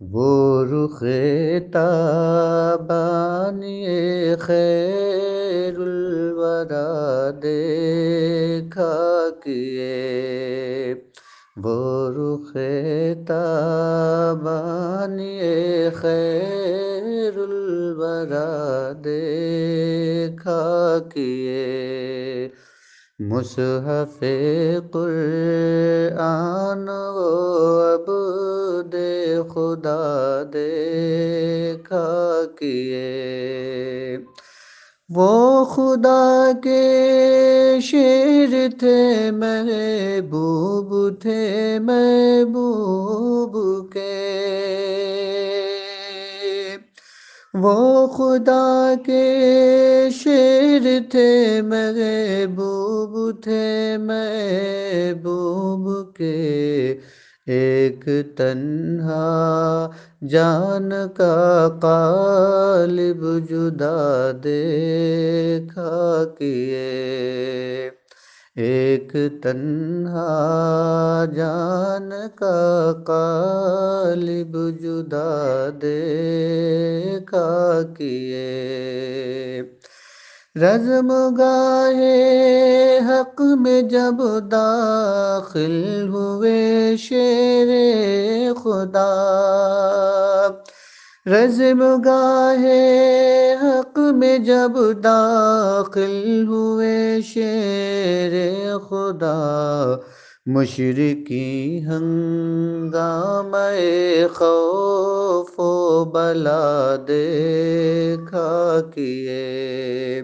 وہ رخ تابانی خیر الورا دیکھا کیے۔ وہ رخ تابانی خیر الورا دیکھا کیے۔ مصحف قرآن و خدا دیکھا کیے۔ وہ خدا کے شیر تھے، محبوب تھے، محبوب کے۔ وہ خدا کے شیر تھے، محبوب تھے، محبوب کے۔ ایک تنہا جان کا قالب جدا دیکھا کیے۔ ایک تنہا جان کا قالب جدا دیکھا کیے۔ رزم گاہے حق میں جب داخل ہوئے شیر خدا۔ رزم گاہے حق میں جب داخل ہوئے شیر خدا۔ مشرقی ہنگامہ خوف و بلا دیکھا کیے۔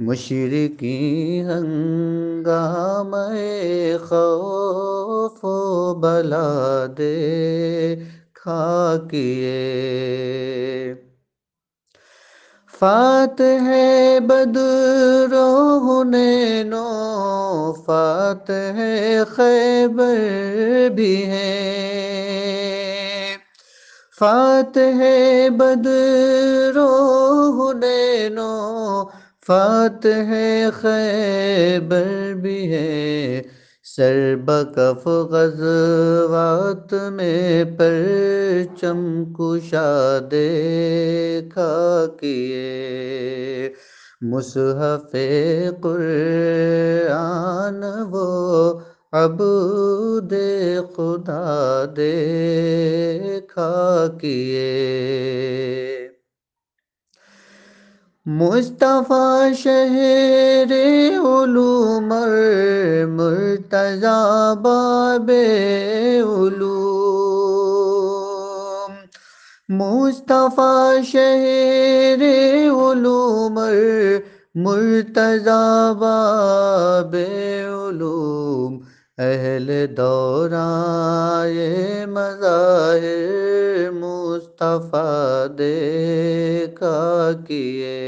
مشرقی ہنگامہ خوف و بلا دیکھا کیے۔ فات ہے بدر و حنین و فات ہے خیبر بھی ہے فات ہے بدر و حنین و فات ہے، خیبر بھی ہے۔ سر بکف غزوات میں پرچم کشا دیکھا کیے۔ مصحف قرآن وہ عبد خدا دیکھا کیے۔ مصطفیٰ شہر علوم مرتضی باب علوم۔ مصطفیٰ شہر علوم مرتضی باب علوم۔ اہل دوران یہ مظاہر مصطفیٰ دیکھا کیے۔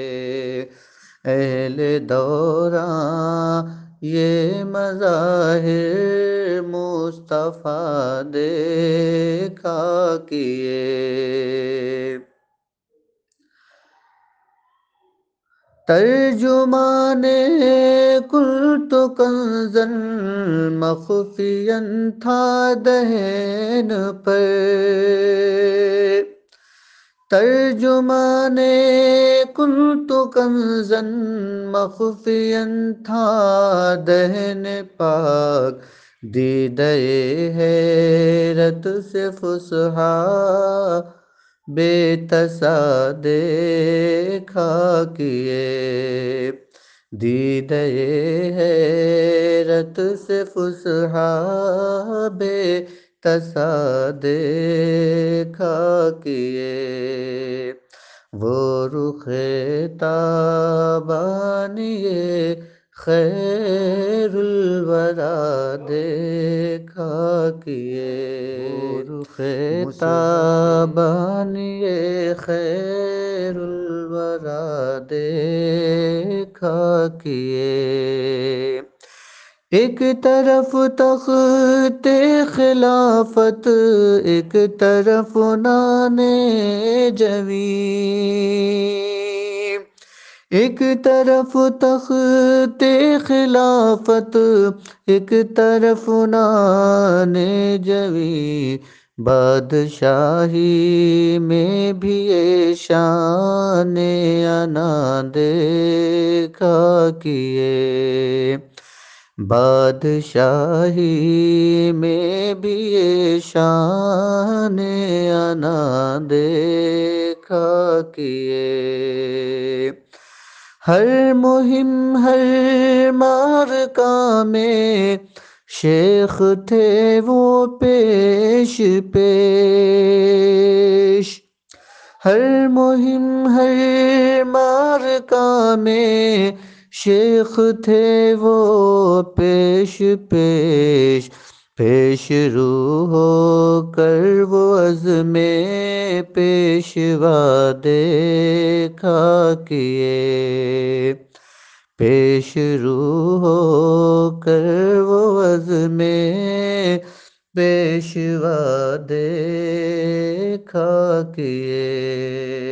اہل دوران یہ مظاہر مصطفیٰ دیکھا کیے۔ ترجمان کل تو کنزن مخفین تھا دہن پر۔ ترجمان کل تو کنزن مخفین تھا دہن پاک دیدے حیرت سے فسحا بے تسا دیکھا کیے۔ دیدے حیرت سے فسحا بے تسا دیکھا کیے۔ وہ رخ تابانی خیر الورا دیکھا کیے۔ رخ تابانی خیر الورا دیکھا کیے۔ ایک طرف تخت خلافت، ایک طرف نانے جوی ایک طرف تخت خلافت، ایک طرف نانے جوی بادشاہی میں بھی یہ شان انا دیکھا کیے۔ بادشاہی میں بھی یہ شان انا دیکھا کیے۔ ہر مہم، ہر مار میں شیخ تھے وہ پیش پیش۔ ہر مہم، ہر مار میں شیخ تھے وہ پیش پیش پیش رو ہو کر وہ عزم پیشوا دیکھا کیے۔ پیش رو ہو کر وہ عزم پیشوا دیکھا کیے۔